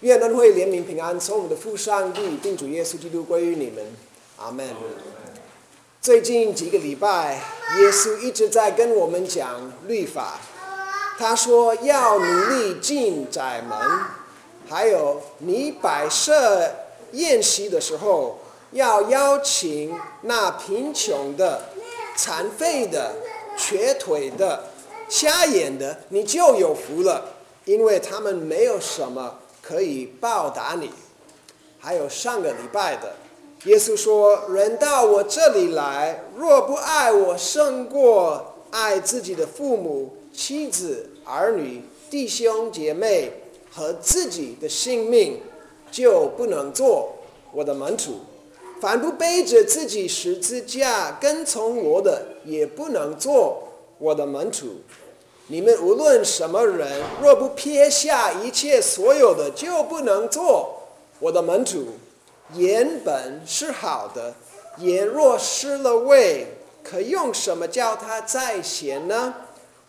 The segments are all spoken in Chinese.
愿恩惠、怜悯、平安从我们的父上帝、并主耶稣基督归于你们。阿门。最近几个礼拜，耶稣一直在跟我们讲律法。他说要努力进窄门，还有你摆设宴席的时候，要邀请那贫穷的、残废的、瘸腿的、瞎眼的，你就有福了，因为他们没有什么可以报答你。还有上个礼拜的。耶稣说：“人到我这里来，若不爱我胜过爱自己的父母、妻子、儿女、弟兄姐妹和自己的性命，就不能做我的门徒。凡不背着自己十字架跟从我的，也不能做我的门徒。你们无论什么人，若不撇下一切所有的，就不能做我的门徒。”盐本是好的，盐若失了味，可用什么叫它再咸呢？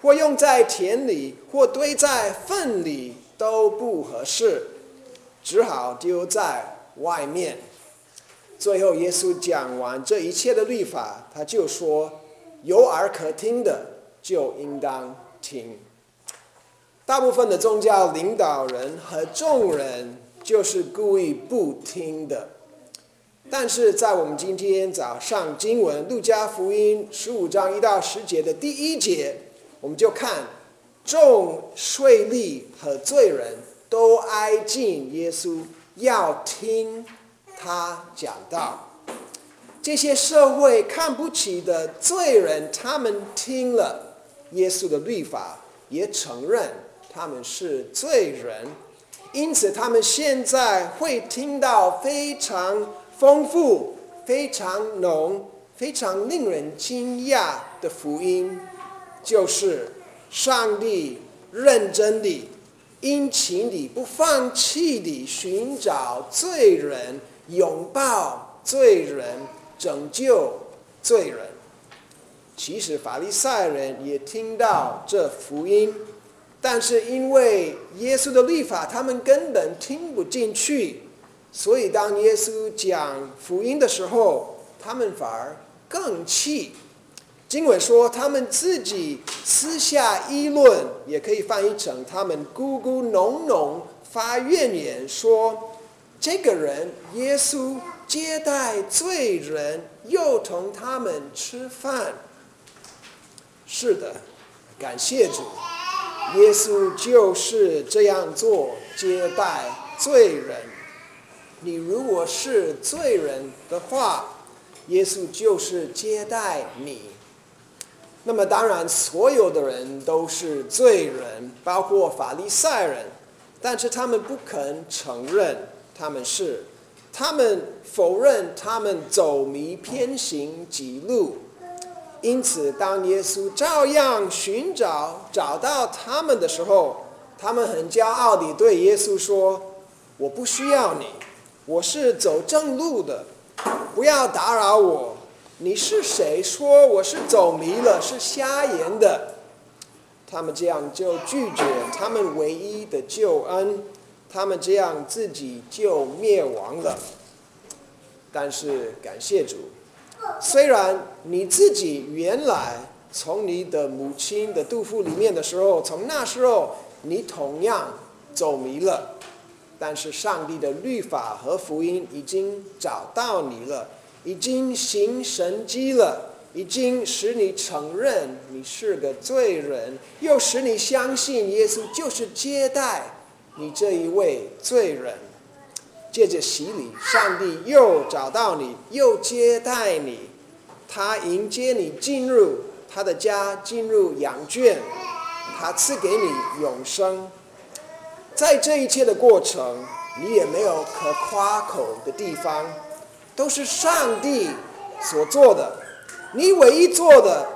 或用在田里，或堆在粪里都不合适，只好丢在外面。最后，耶稣讲完这一切的律法，他就说：“有耳可听的，就应当听。”大部分的宗教领导人和众人。就是故意不听的，但是在我们今天早上经文《路加福音》十五章一到十节的第一节，我们就看众税吏和罪人都挨近耶稣，要听他讲道。这些社会看不起的罪人，他们听了耶稣的律法，也承认他们是罪人。因此，他们现在会听到非常丰富、非常浓、非常令人惊讶的福音，就是上帝认真地、殷勤地、不放弃地寻找罪人、拥抱罪人、拯救罪人。其实，法利赛人也听到这福音。但是因为耶稣的律法，他们根本听不进去，所以当耶稣讲福音的时候，他们反而更气。经文说，他们自己私下议论，也可以翻译成他们咕咕哝哝发怨言，说这个人耶稣接待罪人，又同他们吃饭。是的，感谢主。耶稣就是这样做接待罪人。你如果是罪人的话，耶稣就是接待你。那么当然，所有的人都是罪人，包括法利赛人，但是他们不肯承认他们是，他们否认他们走迷偏行己路。因此，当耶稣照样寻找找到他们的时候，他们很骄傲地对耶稣说：“我不需要你，我是走正路的，不要打扰我。你是谁？说我是走迷了，是瞎眼的。”他们这样就拒绝他们唯一的救恩，他们这样自己就灭亡了。但是感谢主。虽然你自己原来从你的母亲的肚腹里面的时候，从那时候你同样走迷了，但是上帝的律法和福音已经找到你了，已经行神迹了，已经使你承认你是个罪人，又使你相信耶稣就是接待你这一位罪人。借着洗礼，上帝又找到你，又接待你，他迎接你进入他的家，进入羊圈，他赐给你永生。在这一切的过程，你也没有可夸口的地方，都是上帝所做的。你唯一做的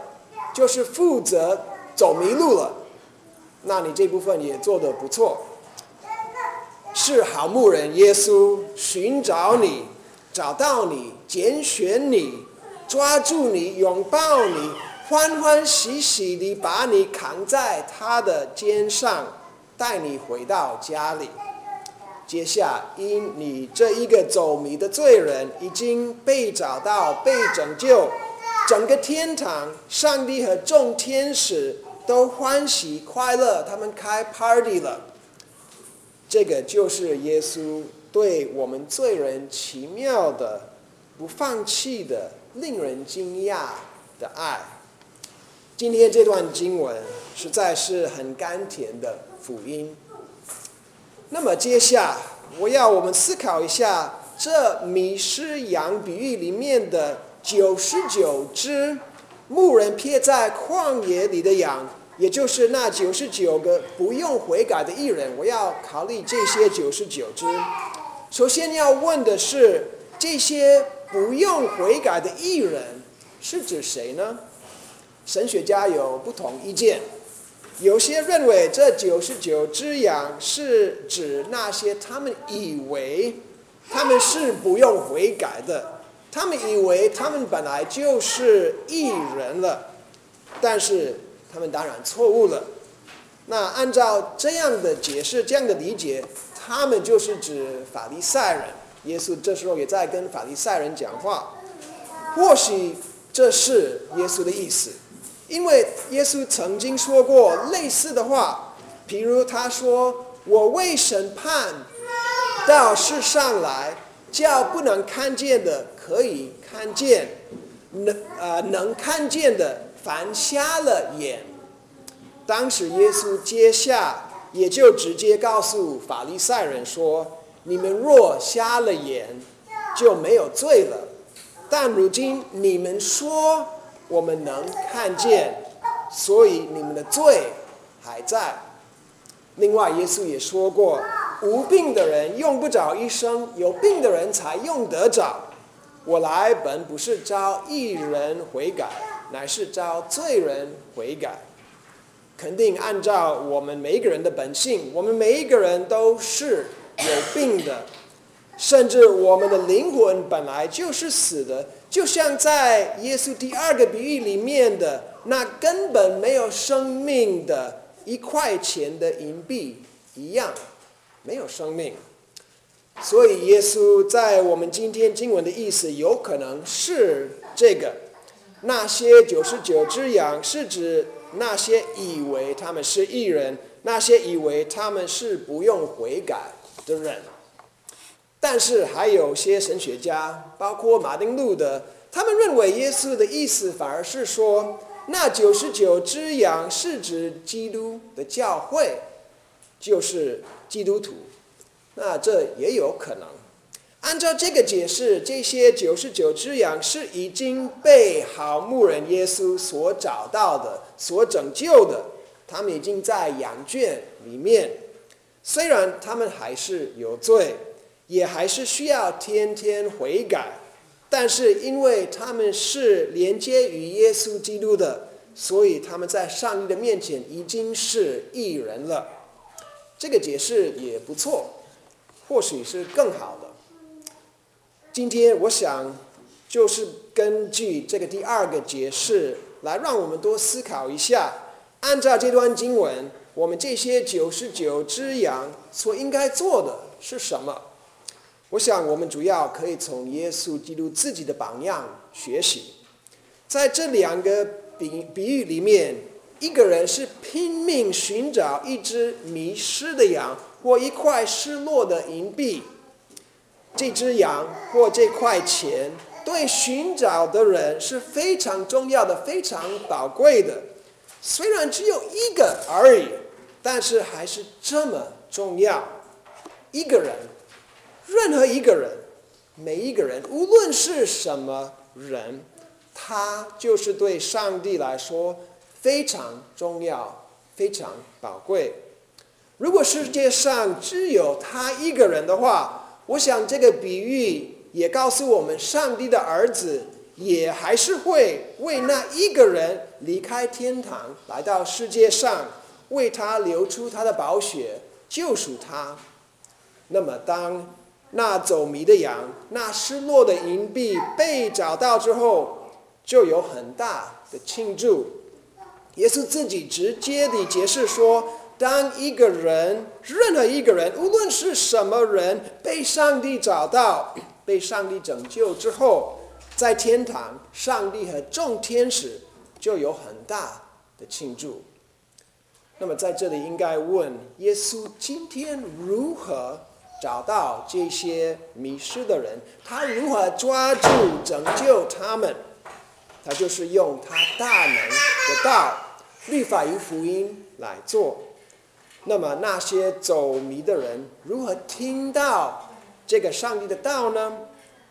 就是负责走迷路了，那你这部分也做得不错。是好牧人耶稣寻找你，找到你，拣选你，抓住你，拥抱你，欢欢喜喜地把你扛在他的肩上，带你回到家里。接下因你这一个走迷的罪人已经被找到、被拯救，整个天堂、上帝和众天使都欢喜快乐，他们开 party 了。这个就是耶稣对我们罪人奇妙的、不放弃的、令人惊讶的爱。今天这段经文实在是很甘甜的福音。那么，接下我要我们思考一下这迷失羊比喻里面的九十九只牧人撇在旷野里的羊，也就是那九十九个不用悔改的艺人。我要考虑这些九十九只。首先要问的是，这些不用悔改的艺人是指谁呢？神学家有不同意见。有些认为这九十九只羊是指那些他们以为他们是不用悔改的，他们以为他们本来就是艺人了，但是他们当然错误了。那按照这样的解释、这样的理解，他们就是指法利赛人。耶稣这时候也在跟法利赛人讲话，或许这是耶稣的意思。因为耶稣曾经说过类似的话，比如他说：“我为审判到世上来，叫不能看见的可以看见，能呃能看见的凡瞎了眼。”当时耶稣接下也就直接告诉法利赛人说：“你们若瞎了眼，就没有罪了。但如今你们说。”我们能看见，所以你们的罪还在。另外，耶稣也说过，无病的人用不着医生，有病的人才用得着。我来本不是招一人悔改，乃是招罪人悔改。肯定按照我们每一个人的本性，我们每一个人都是有病的。甚至我们的灵魂本来就是死的，就像在耶稣第二个比喻里面的那根本没有生命的一块钱的银币一样，没有生命。所以耶稣在我们今天经文的意思，有可能是这个：那些九十九只羊是指那些以为他们是艺人，那些以为他们是不用悔改的人。但是还有些神学家，包括马丁路德，他们认为耶稣的意思反而是说，那九十九只羊是指基督的教会，就是基督徒。那这也有可能。按照这个解释，这些九十九只羊是已经被好牧人耶稣所找到的、所拯救的，他们已经在羊圈里面，虽然他们还是有罪。也还是需要天天悔改，但是因为他们是连接于耶稣基督的，所以他们在上帝的面前已经是艺人了。这个解释也不错，或许是更好的。今天我想就是根据这个第二个解释来让我们多思考一下，按照这段经文，我们这些九十九只羊所应该做的是什么？我想，我们主要可以从耶稣基督自己的榜样学习。在这两个比比喻里面，一个人是拼命寻找一只迷失的羊或一块失落的银币。这只羊或这块钱，对寻找的人是非常重要的、非常宝贵的。虽然只有一个而已，但是还是这么重要。一个人。任何一个人，每一个人，无论是什么人，他就是对上帝来说非常重要、非常宝贵。如果世界上只有他一个人的话，我想这个比喻也告诉我们，上帝的儿子也还是会为那一个人离开天堂，来到世界上，为他流出他的宝血，救赎他。那么当。那走迷的羊，那失落的银币被找到之后，就有很大的庆祝。耶稣自己直接地解释说，当一个人，任何一个人，无论是什么人，被上帝找到、被上帝拯救之后，在天堂，上帝和众天使就有很大的庆祝。那么在这里应该问：耶稣今天如何找到这些迷失的人？他如何抓住、拯救他们？他就是用他大能的道、律法与福音来做。那么那些走迷的人如何听到这个上帝的道呢？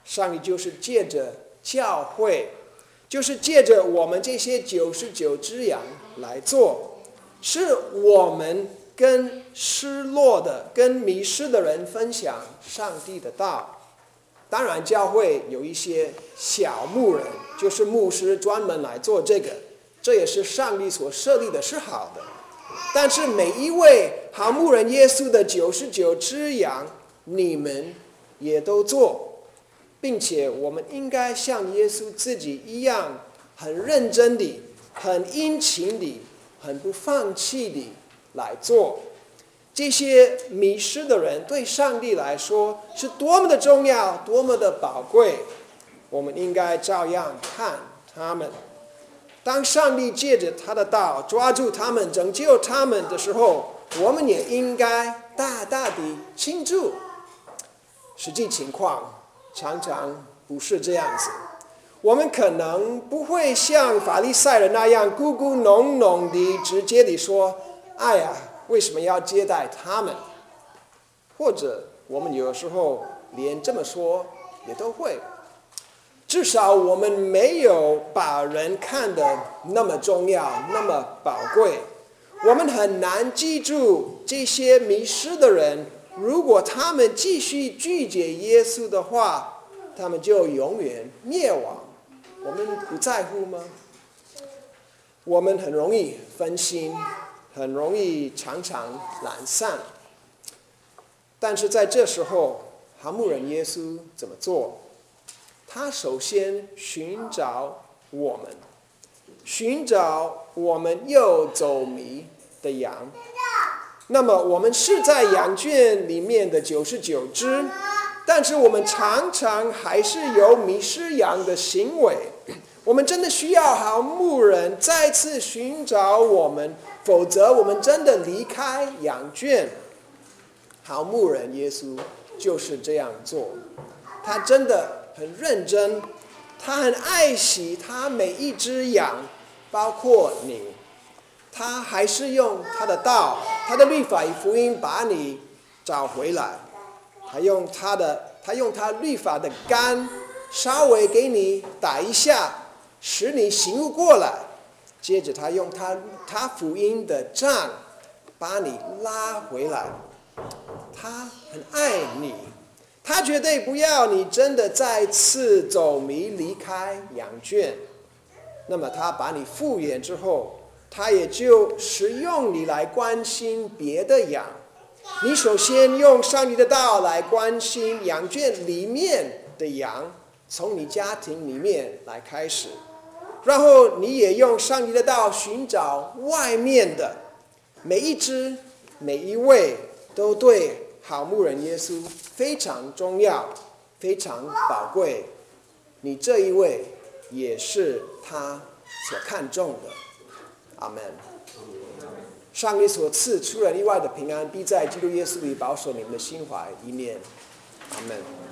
上帝就是借着教会，就是借着我们这些九十九只羊来做，是我们跟失落的、跟迷失的人分享上帝的道。当然，教会有一些小牧人，就是牧师专门来做这个，这也是上帝所设立的，是好的。但是每一位好牧人耶稣的九十九只羊，你们也都做，并且我们应该像耶稣自己一样，很认真地、很殷勤地、很不放弃地来做。这些迷失的人对上帝来说是多么的重要，多么的宝贵，我们应该照样看他们。当上帝借着他的道抓住他们、拯救他们的时候，我们也应该大大的庆祝。实际情况常常不是这样子，我们可能不会像法利赛人那样咕咕哝哝的直接的说：“哎呀，为什么要接待他们？”或者我们有时候连这么说也都会。至少我们没有把人看得那么重要、那么宝贵。我们很难记住这些迷失的人。如果他们继续拒绝耶稣的话，他们就永远灭亡。我们不在乎吗？我们很容易分心，很容易常常懒散。但是在这时候，哈木人耶稣怎么做？他首先寻找我们，寻找我们又走迷的羊。那么我们是在羊圈里面的九十九只，但是我们常常还是有迷失羊的行为。我们真的需要好牧人再次寻找我们，否则我们真的离开羊圈。好牧人耶稣就是这样做，他真的。很认真，他很爱惜他每一只羊，包括你。他还是用他的道、他的律法与福音把你找回来。他用他的，他用他律法的杆，稍微给你打一下，使你醒悟过来。接着他用他他福音的杖，把你拉回来。他很爱你。他绝对不要你真的再次走迷离开羊圈，那么他把你复原之后，他也就使用你来关心别的羊。你首先用上帝的道来关心羊圈里面的羊，从你家庭里面来开始，然后你也用上帝的道寻找外面的每一只、每一位都对。好牧人耶稣非常重要，非常宝贵。你这一位也是他所看重的。阿门。上帝所赐出人意外的平安，必在基督耶稣里保守你们的心怀一念。阿门。